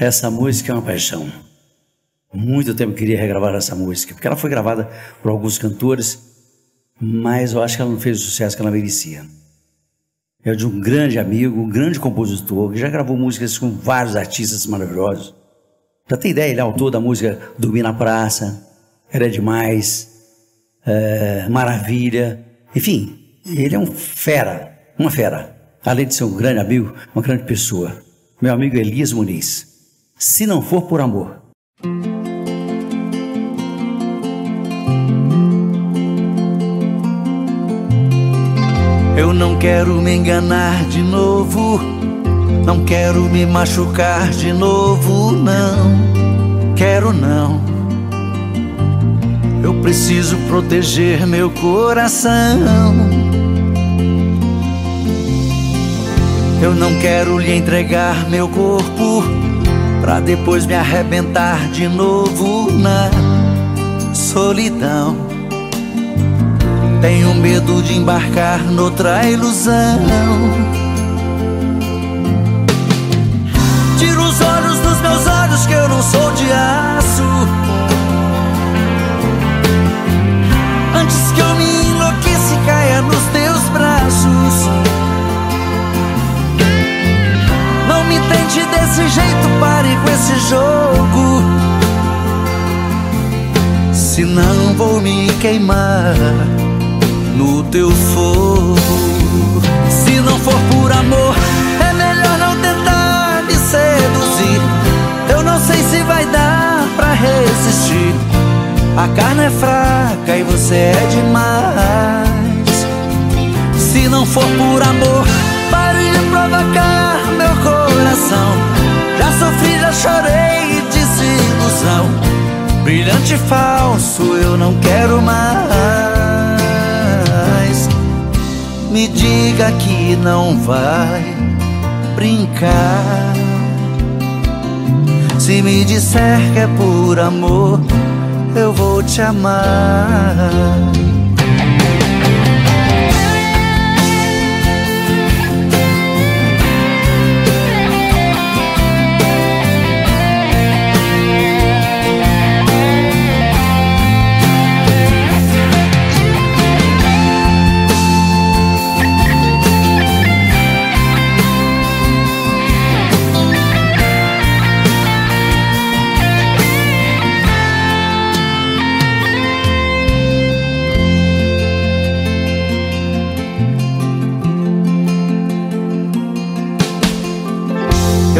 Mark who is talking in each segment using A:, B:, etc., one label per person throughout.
A: Essa música é uma paixão. Muito tempo queria regravar essa música, porque ela foi gravada por alguns cantores, mas eu acho que ela não fez o sucesso que ela merecia. É de um grande amigo, um grande compositor, que já gravou músicas com vários artistas maravilhosos. Já tem ideia, ele é autor da música Dormir na Praça, Era Demais, é, Maravilha, enfim, ele é um fera, uma fera. Além de ser um grande amigo, uma grande pessoa. Meu amigo Elias Muniz se não for por amor.
B: Eu não quero me enganar de novo, não quero me machucar de novo, não, quero não. Eu preciso proteger meu coração. Eu não quero lhe entregar meu corpo Pra depois me arrebentar de novo na solidão. Tenho medo de embarcar noutra ilusão. Tira os olhos dos meus olhos que eu não sou de aço. Com esse jogo. Senão vou me queimar no teu fogo. Se não for por amor, é melhor não tentar me seduzir. Eu não sei se vai dar pra resistir. A carne é fraca e você é demais. Se não for por amor, pare de provocar meu coração. Já sofri, já chorei, desilusão. Brilhante falso, eu não quero mais. Me diga que não vai brincar. Se me disser que é por amor, eu vou te amar.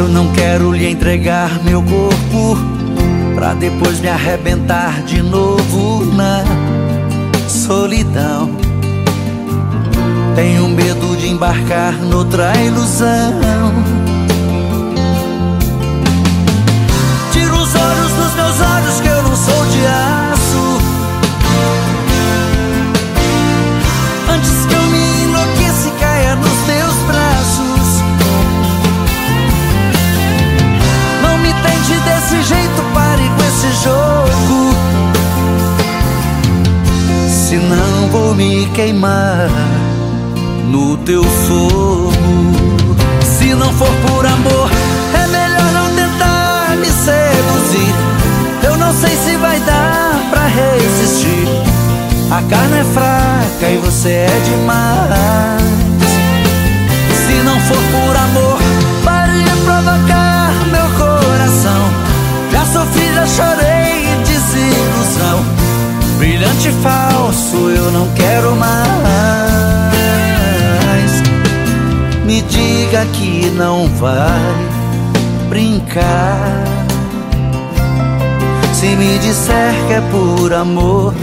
B: Eu não quero lhe entregar meu corpo Pra depois me arrebentar de novo na solidão. Tenho medo de embarcar noutra ilusão vou me queimar no teu fogo Se não for por amor, é melhor não tentar me seduzir. Eu não sei se vai dar pra resistir. A carne é fraca e você é demais. Se não for por amor, eu não quero mais. Me diga que não vai brincar. Se me disser que é por amor,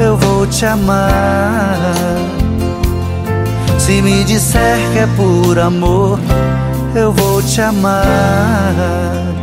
B: eu vou te amar. Se me disser que é por amor, eu vou te amar